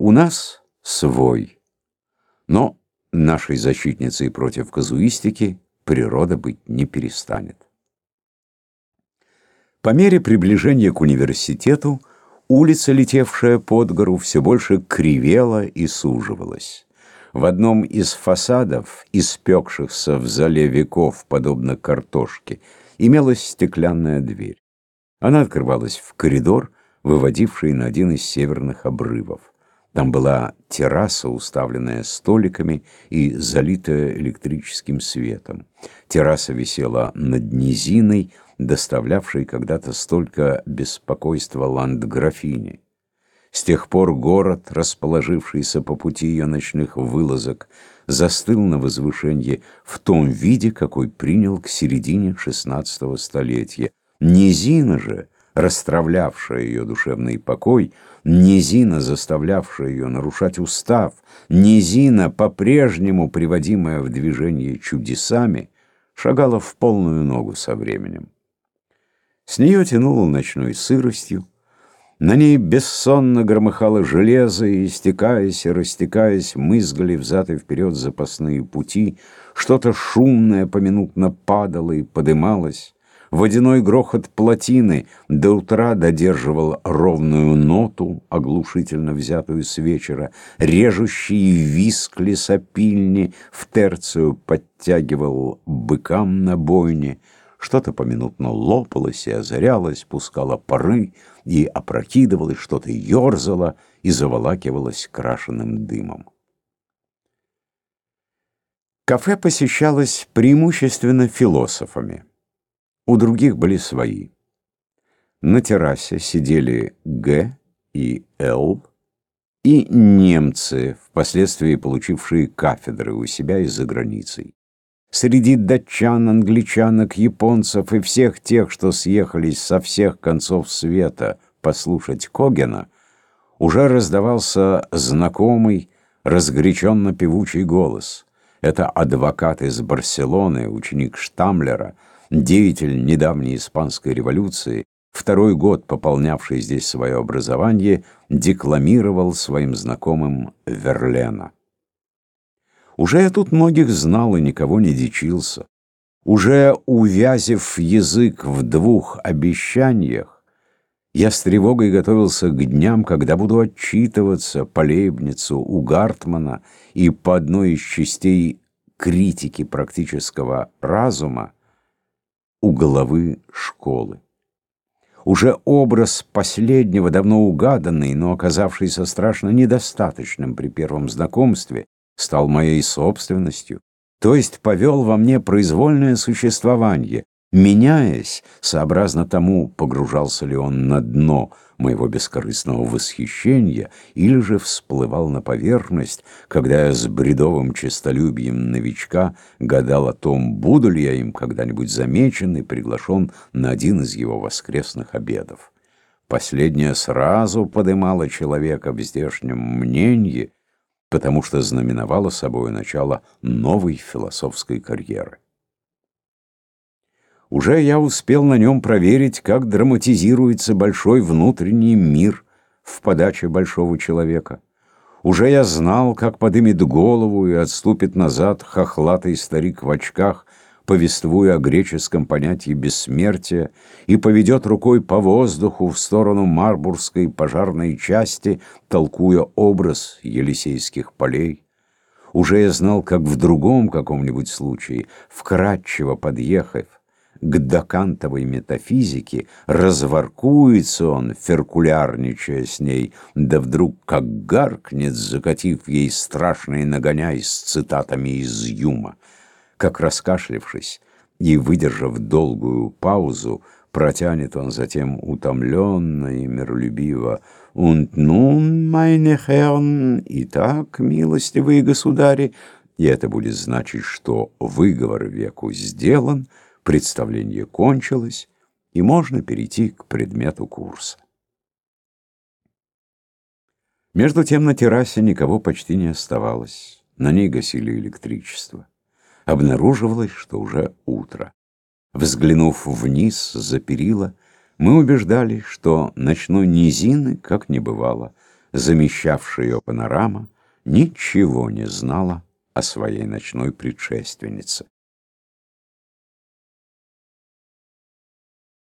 У нас свой, но нашей защитницей против казуистики природа быть не перестанет. По мере приближения к университету улица, летевшая под гору, все больше кривела и суживалась. В одном из фасадов, испекшихся в зале веков, подобно картошке, имелась стеклянная дверь. Она открывалась в коридор, выводивший на один из северных обрывов. Там была терраса, уставленная столиками и залитая электрическим светом. Терраса висела над низиной, доставлявшей когда-то столько беспокойства ландграфине. С тех пор город, расположившийся по пути ее ночных вылазок, застыл на возвышении в том виде, какой принял к середине XVI столетия. Низина же, расстравлявшая ее душевный покой, низина, заставлявшая ее нарушать устав, низина, по-прежнему приводимая в движение чудесами, шагала в полную ногу со временем. С нее тянуло ночной сыростью, на ней бессонно громыхало железо, и, истекаясь и растекаясь, мызгали взад и вперед запасные пути, что-то шумное поминутно падало и подымалось. Водяной грохот плотины до утра додерживал ровную ноту, оглушительно взятую с вечера. Режущий виск лесопильни в терцию подтягивал быкам на бойне. Что-то поминутно лопалось и озарялось, пускало пары и опрокидывалось, что-то ерзало и заволакивалось крашеным дымом. Кафе посещалось преимущественно философами. У других были свои. На террасе сидели Г и Л, и немцы, впоследствии получившие кафедры у себя и за границей. Среди датчан, англичанок, японцев и всех тех, что съехались со всех концов света послушать Когена, уже раздавался знакомый, разгоряченно певучий голос. Это адвокат из Барселоны, ученик Штамлера, деятель недавней испанской революции, второй год пополнявший здесь свое образование, декламировал своим знакомым Верлена. Уже я тут многих знал и никого не дичился. Уже увязив язык в двух обещаниях, я с тревогой готовился к дням, когда буду отчитываться по Лейбницу у Гартмана и по одной из частей критики практического разума у головы школы. Уже образ последнего, давно угаданный, но оказавшийся страшно недостаточным при первом знакомстве, стал моей собственностью, то есть повел во мне произвольное существование, меняясь, сообразно тому, погружался ли он на дно моего бескорыстного восхищения или же всплывал на поверхность, когда я с бредовым честолюбием новичка гадал о том, буду ли я им когда-нибудь замечен и приглашен на один из его воскресных обедов. Последнее сразу подымало человека в здешнем мнении, потому что знаменовало собой начало новой философской карьеры. Уже я успел на нем проверить, как драматизируется большой внутренний мир в подаче большого человека. Уже я знал, как подымет голову и отступит назад хохлатый старик в очках, повествуя о греческом понятии бессмертия, и поведет рукой по воздуху в сторону Марбургской пожарной части, толкуя образ Елисейских полей. Уже я знал, как в другом каком-нибудь случае, вкратчиво подъехав к докантовой метафизике, разворкуется он, феркулярничая с ней, да вдруг как гаркнет, закатив ей страшные нагоняй с цитатами из Юма как раскашлившись и выдержав долгую паузу, протянет он затем утомленно и миролюбиво «Und nun, meine Herren, итак, милостивые государи», и это будет значить, что выговор веку сделан, представление кончилось, и можно перейти к предмету курса. Между тем на террасе никого почти не оставалось, на ней гасили электричество обнаруживалось, что уже утро. Взглянув вниз за перила, мы убеждались, что ночной низины как не бывало. замещавшая ее панорама, ничего не знала о своей ночной предшественнице.